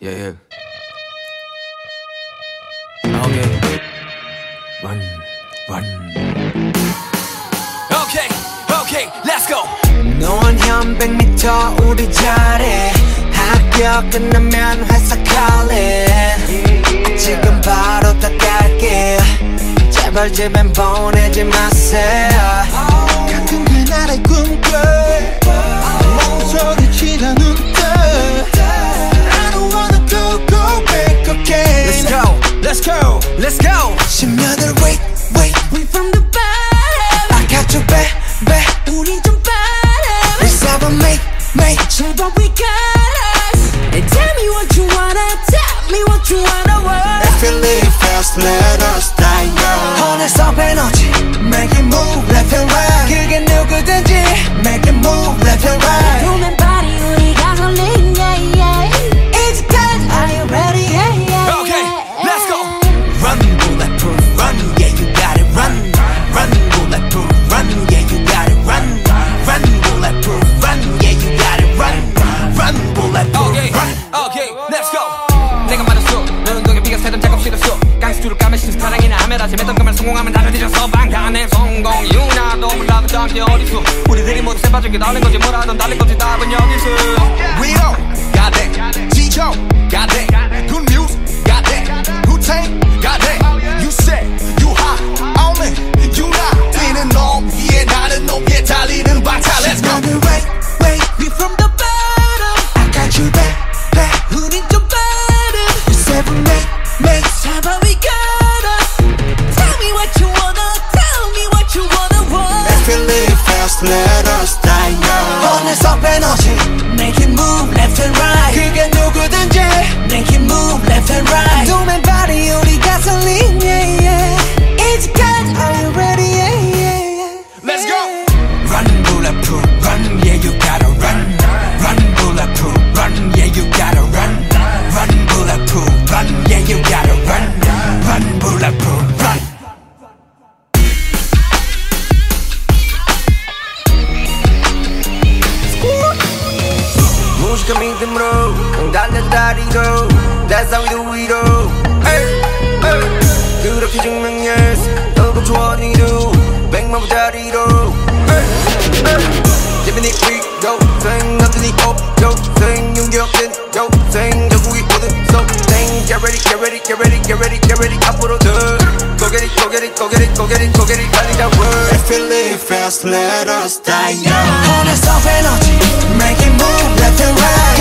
Yeah, yeah. Okay. Run, run. Okay, okay, let's go. 노원 100m 우리 자리 학교 끝나면 회사 calling 지금 바로 닦을게 제발 집엔 보내지 마세요 같은 그날의 꿈꿔 let's go, let's go. 10년을 wait wait We from the bottom I got you back back 우린 좀 bottom We seven make make 제발 we got us And tell me what you wanna Tell me what you wanna want If you live fast let us die young 어느새 에너지 Make it move left and right 그게 누구든지 Make it move left and right 당신의 어리수 우리들이 모두 세빠지게 나는 건지. 뭐라든 달린 건지. 답은 여기서. We on, 지쳐 Silence up energy Make it move left and right. 무식한 믿음으로 응 달려다리로 That's how we do it all hey, hey. 그렇게 증명했어 너도 조언이도 백만 부자리로 hey, hey. 재민이 위로 생 남들이 없죠 생 윤경진 요 생 전국이 모든 소생 Get ready get ready get ready get ready get ready 앞으로 더 Go get it go get it go get it go get it go get it 달리자 word If you live fast, let us die young. 어느새 에너지 Make it move left and right.